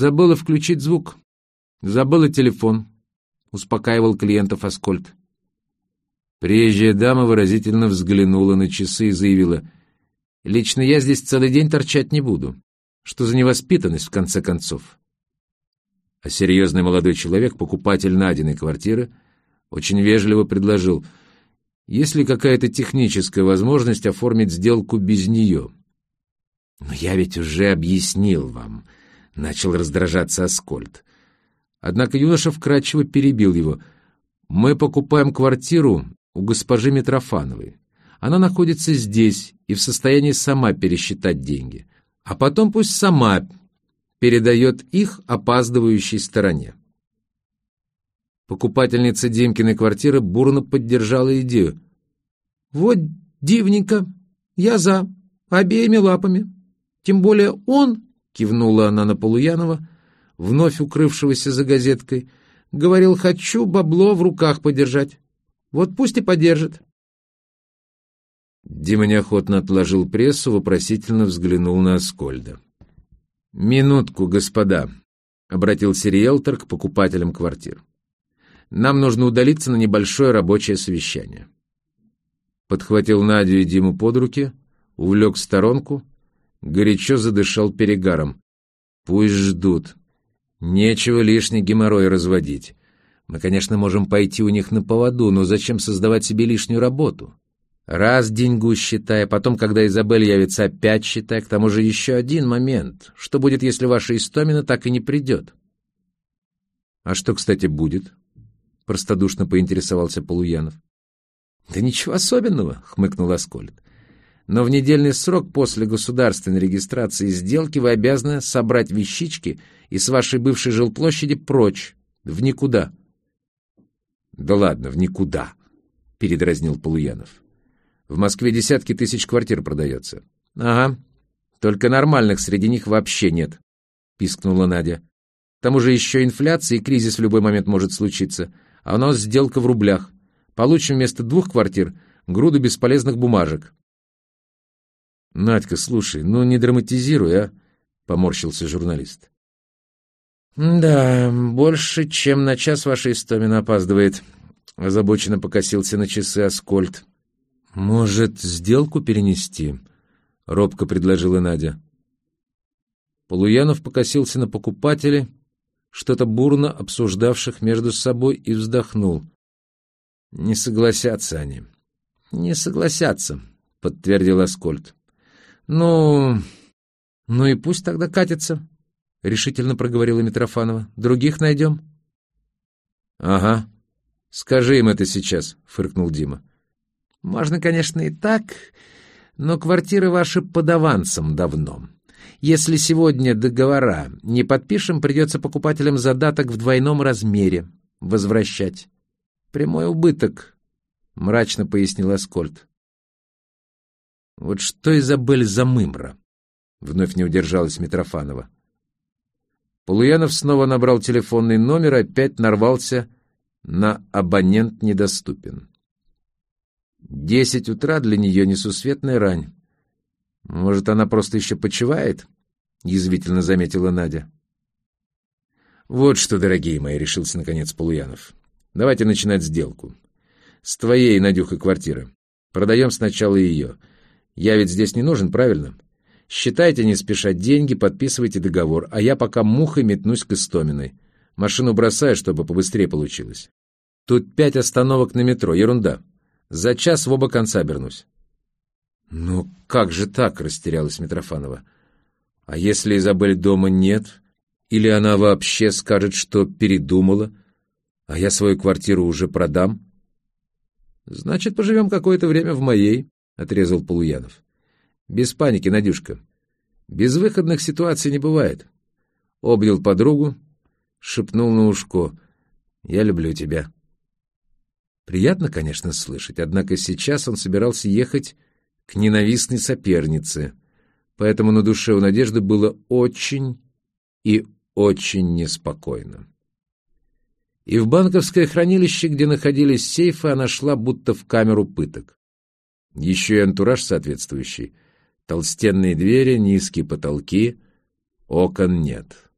Забыла включить звук. Забыла телефон. Успокаивал клиентов Аскольд. Приезжая дама выразительно взглянула на часы и заявила, «Лично я здесь целый день торчать не буду. Что за невоспитанность, в конце концов?» А серьезный молодой человек, покупатель Надиной квартиры, очень вежливо предложил, «Есть ли какая-то техническая возможность оформить сделку без нее?» «Но я ведь уже объяснил вам», — начал раздражаться Аскольд. Однако юноша вкратчиво перебил его. «Мы покупаем квартиру у госпожи Митрофановой. Она находится здесь и в состоянии сама пересчитать деньги. А потом пусть сама передает их опаздывающей стороне». Покупательница Димкиной квартиры бурно поддержала идею. «Вот дивненько, я за, обеими лапами. Тем более он, — кивнула она на Полуянова, вновь укрывшегося за газеткой, — говорил, хочу бабло в руках подержать. Вот пусть и подержит. Дима неохотно отложил прессу, вопросительно взглянул на Аскольда. «Минутку, господа», — обратился риэлтор к покупателям квартир. «Нам нужно удалиться на небольшое рабочее совещание». Подхватил Надю и Диму под руки, увлек в сторонку, горячо задышал перегаром. «Пусть ждут. Нечего лишний геморрой разводить. Мы, конечно, можем пойти у них на поводу, но зачем создавать себе лишнюю работу? Раз деньгу считай, потом, когда Изабель явится, опять считай. К тому же еще один момент. Что будет, если ваша Истомина так и не придет?» «А что, кстати, будет?» — простодушно поинтересовался Полуянов. «Да ничего особенного», — хмыкнул Аскольд но в недельный срок после государственной регистрации сделки вы обязаны собрать вещички и с вашей бывшей жилплощади прочь, в никуда. — Да ладно, в никуда, — передразнил Полуянов. — В Москве десятки тысяч квартир продается. — Ага, только нормальных среди них вообще нет, — пискнула Надя. — К тому же еще инфляция и кризис в любой момент может случиться, а у нас сделка в рублях. Получим вместо двух квартир груду бесполезных бумажек. — Надька, слушай, ну не драматизируй, а? — поморщился журналист. — Да, больше, чем на час ваша Истомина опаздывает. Озабоченно покосился на часы Аскольд. — Может, сделку перенести? — робко предложила Надя. Полуянов покосился на покупателей, что-то бурно обсуждавших между собой, и вздохнул. — Не согласятся они. — Не согласятся, — подтвердил Аскольд. «Ну... ну и пусть тогда катится», — решительно проговорила Митрофанова. «Других найдем». «Ага. Скажи им это сейчас», — фыркнул Дима. «Можно, конечно, и так, но квартиры ваши под авансом давно. Если сегодня договора не подпишем, придется покупателям задаток в двойном размере возвращать. Прямой убыток», — мрачно пояснил Аскольд. Вот что Изабель за мымра? Вновь не удержалась Митрофанова. Полуянов снова набрал телефонный номер опять нарвался на «абонент недоступен». Десять утра для нее несусветная рань. Может, она просто еще почивает? Язвительно заметила Надя. Вот что, дорогие мои, решился наконец Полуянов. Давайте начинать сделку. С твоей, Надюхой, квартиры. Продаем сначала ее — я ведь здесь не нужен, правильно? Считайте не спеша деньги, подписывайте договор, а я пока мухой метнусь к Истоминой. Машину бросаю, чтобы побыстрее получилось. Тут пять остановок на метро, ерунда. За час в оба конца обернусь. «Ну как же так?» — растерялась Митрофанова. «А если Изабель дома нет? Или она вообще скажет, что передумала, а я свою квартиру уже продам?» «Значит, поживем какое-то время в моей», отрезал Полуянов. «Без паники, Надюшка. Безвыходных ситуаций не бывает». Обнял подругу, шепнул на ушко. «Я люблю тебя». Приятно, конечно, слышать, однако сейчас он собирался ехать к ненавистной сопернице, поэтому на душе у Надежды было очень и очень неспокойно. И в банковское хранилище, где находились сейфы, она шла будто в камеру пыток. Еще и антураж соответствующий. Толстенные двери, низкие потолки, окон нет.